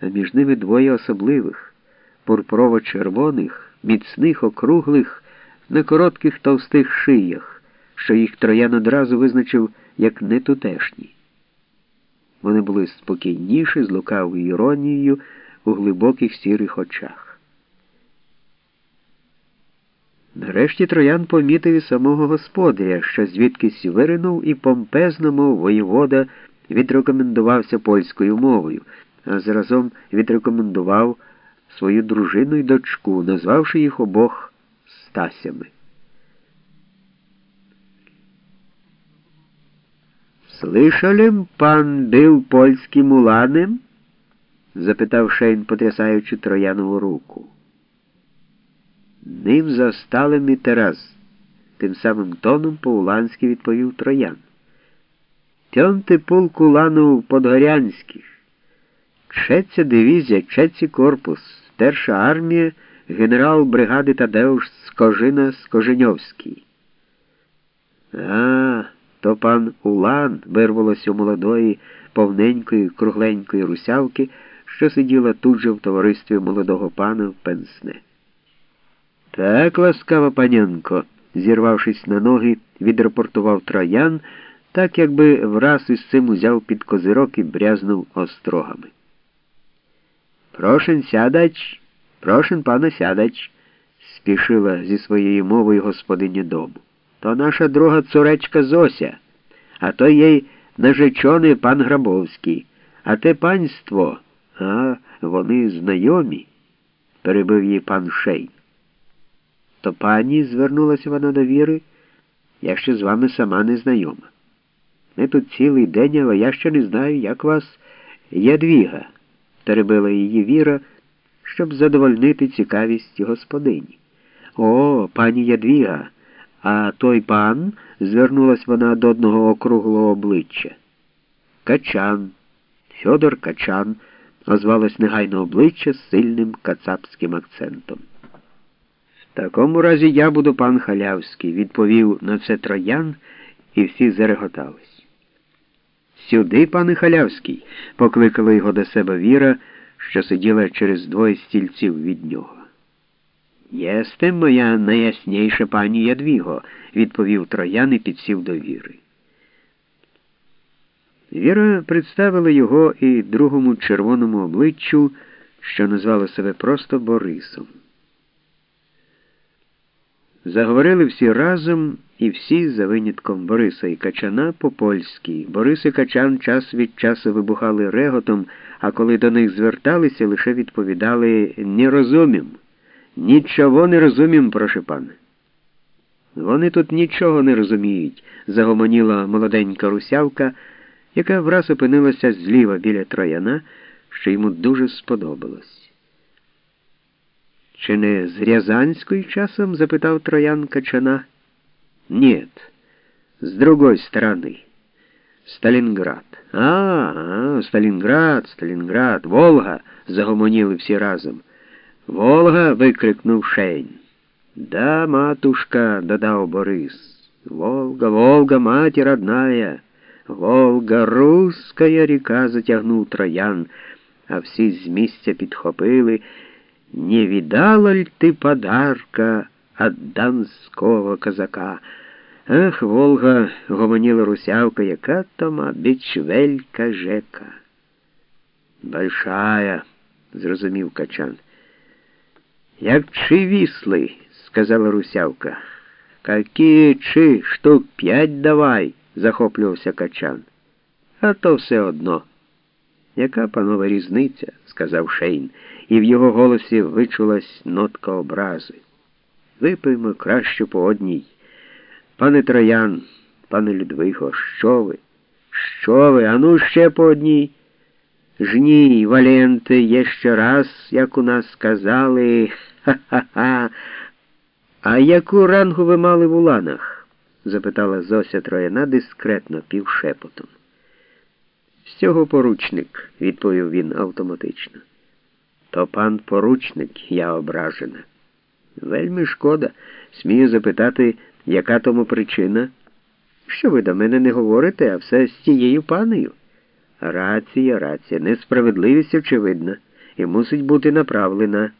а між ними двоє особливих, пурпурово-червоних, міцних, округлих, на коротких товстих шиях, що їх троян одразу визначив як нетутешні. Вони були спокійніші, з лукавою іронією у глибоких сірих очах. Нарешті троян помітив і самого господаря, що звідкись виринув і помпезно, мов воєвода, відрекомендувався польською мовою, заразом відрекомендував свою дружину і дочку, назвавши їх обох Стасями. Слышали, пан бив польським уланем? запитав Шейн, потрясаючи троянову руку. Ним застали ми тераз, тим самим тоном по-уланськи відповів троян. Тьонти полк уланов подгорянських. Третя дивізія, третій корпус, перша армія, генерал бригади Тадеуш Скожина Скоженьовський. А, то пан Улан вирвалось у молодої, повненької, кругленької русявки, що сиділа тут же в товаристві молодого пана в пенсне. Так, ласкава панянко, зірвавшись на ноги, відрапортував троян, так якби враз із цим узяв під козирок і брязнув острогами. Прошен сядач, прошен пана сядач, спішила зі своєю мовою господиня дому. То наша друга цуречка Зося, а то їй нажечоний пан Грабовський, а те панство, а вони знайомі, перебив її пан Шей. То пані, звернулася вона до віри, я ще з вами сама не знайома. Ми тут цілий день, але я ще не знаю, як вас ядвіга, перебила її віра, щоб задовольнити цікавість господині. О, пані Ядвіга, а той пан, звернулась вона до одного округлого обличчя. Качан, Фьодор Качан, озвалось негайно обличчя з сильним кацапським акцентом. В такому разі я буду пан Халявський, відповів на це троян, і всі зареготались. Сюди, пане Халявський, покликала його до себе Віра, що сиділа через двоє стільців від нього. Єсте, моя найясніша пані Ядвіго, відповів троян і підсів до Віри. Віра представила його і другому червоному обличчю, що назвало себе просто Борисом. Заговорили всі разом і всі за винятком Бориса і Качана по-польськи. Борис і Качан час від часу вибухали реготом, а коли до них зверталися, лише відповідали «Не розумім». Нічого не розумім, прошу пане. Вони тут нічого не розуміють, загомоніла молоденька русявка, яка враз опинилася зліва біля трояна, що йому дуже сподобалось. Чи не з Рязанської часом? запитав троян Качана. Нет, с другой стороны. Сталинград. А, а, Сталинград, Сталинград, Волга, загомоніли всі разом. Волга. викрикнув Шень. Да, матушка, додав Борис. Волга, Волга, мать родная. Волга, русская ріка, затягнув троян, а всі з місця підхопили. Не видала ль ти подарка от донського казака? Ах, Волга, гомоніла русявка, яка тома бичвелька жека. Большая, зрозумів качан. Як чи сказала русявка. Какие чи, штук п'ять давай, захоплювався качан. А то все одно. Яка панова різниця, сказав Шейн, і в його голосі вичулась нотка образи. Випиймо краще по одній. Пане Троян, пане Людвиго, що ви? Що ви? Ану ще по одній. Жній, Валенте, є ще раз, як у нас сказали, ха-ха-ха. А яку рангу ви мали в уланах? запитала Зося Трояна дискретно, півшепотом. З цього поручник, відповів він автоматично. То пан поручник, я ображена. Вельми шкода. Смію запитати, яка тому причина? Що ви до мене не говорите, а все з тією панею? Рація, рація, несправедливість очевидна. і мусить бути направлена.